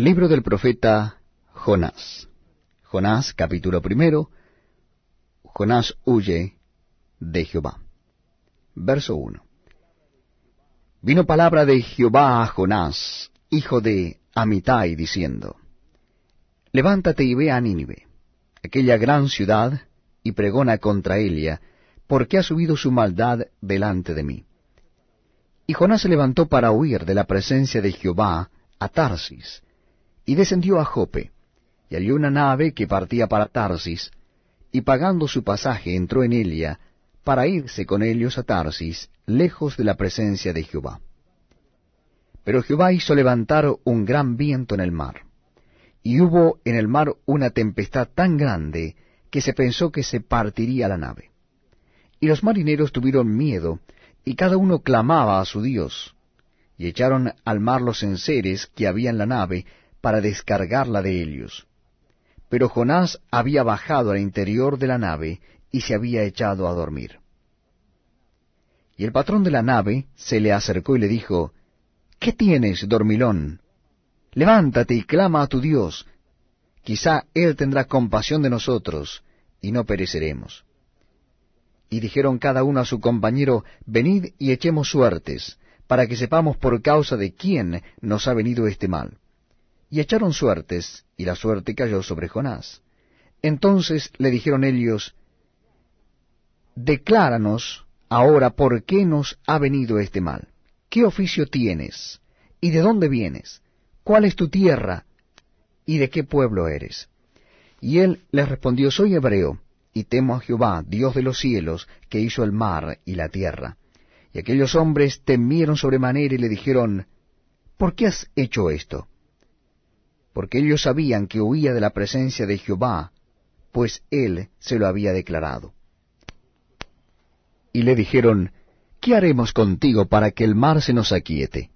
Libro del profeta Jonás. Jonás, capítulo primero. Jonás huye de Jehová. Verso 1. Vino palabra de Jehová a Jonás, hijo de Amitai, diciendo, Levántate y ve a Nínive, aquella gran ciudad, y pregona contra ella, porque ha subido su maldad delante de mí. Y Jonás se levantó para huir de la presencia de Jehová a Tarsis, y descendió a Jope, y halló una nave que partía para Tarsis, y pagando su pasaje entró en ella, para irse con ellos a Tarsis, lejos de la presencia de Jehová. Pero Jehová hizo levantar un gran viento en el mar, y hubo en el mar una tempestad tan grande que se pensó que se partiría la nave. Y los marineros tuvieron miedo, y cada uno clamaba a su Dios, y echaron al mar los enseres que había en la nave, para descargarla de ellos. Pero Jonás había bajado al interior de la nave y se había echado a dormir. Y el patrón de la nave se le acercó y le dijo, ¿Qué tienes, dormilón? Levántate y clama a tu Dios. Quizá Él tendrá compasión de nosotros, y no pereceremos. Y dijeron cada uno a su compañero, Venid y echemos suertes, para que sepamos por causa de quién nos ha venido este mal. Y echaron suertes, y la suerte cayó sobre Jonás. Entonces le dijeron ellos, Decláranos ahora por qué nos ha venido este mal. ¿Qué oficio tienes? ¿Y de dónde vienes? ¿Cuál es tu tierra? ¿Y de qué pueblo eres? Y él les respondió, Soy hebreo, y temo a Jehová, Dios de los cielos, que hizo el mar y la tierra. Y aquellos hombres temieron sobremanera y le dijeron, ¿Por qué has hecho esto? Porque ellos sabían que huía de la presencia de Jehová, pues él se lo había declarado. Y le dijeron, ¿qué haremos contigo para que el mar se nos aquiete?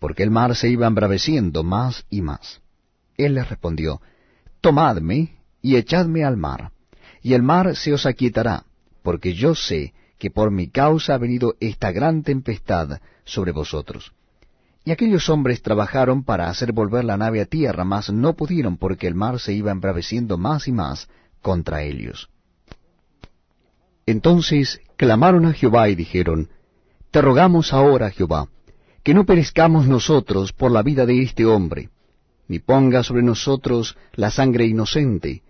Porque el mar se iba embraveciendo más y más. Él les respondió, Tomadme y echadme al mar, y el mar se os aquietará, porque yo sé que por mi causa ha venido esta gran tempestad sobre vosotros. Y aquellos hombres trabajaron para hacer volver la nave a tierra, mas no pudieron porque el mar se iba embraveciendo más y más contra ellos. Entonces clamaron a Jehová y dijeron, Te rogamos ahora, Jehová, que no perezcamos nosotros por la vida de este hombre, ni ponga sobre nosotros la sangre inocente,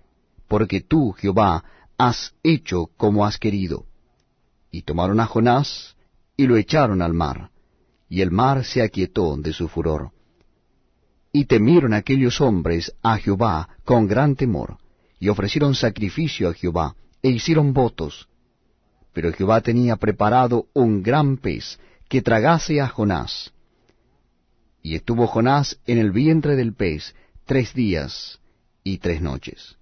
porque tú, Jehová, has hecho como has querido. Y tomaron a Jonás y lo echaron al mar y el mar se aquietó de su furor. Y temieron aquellos hombres a Jehová con gran temor, y ofrecieron sacrificio a Jehová, e hicieron votos. Pero Jehová tenía preparado un gran pez que tragase a Jonás. Y estuvo Jonás en el vientre del pez tres días y tres noches.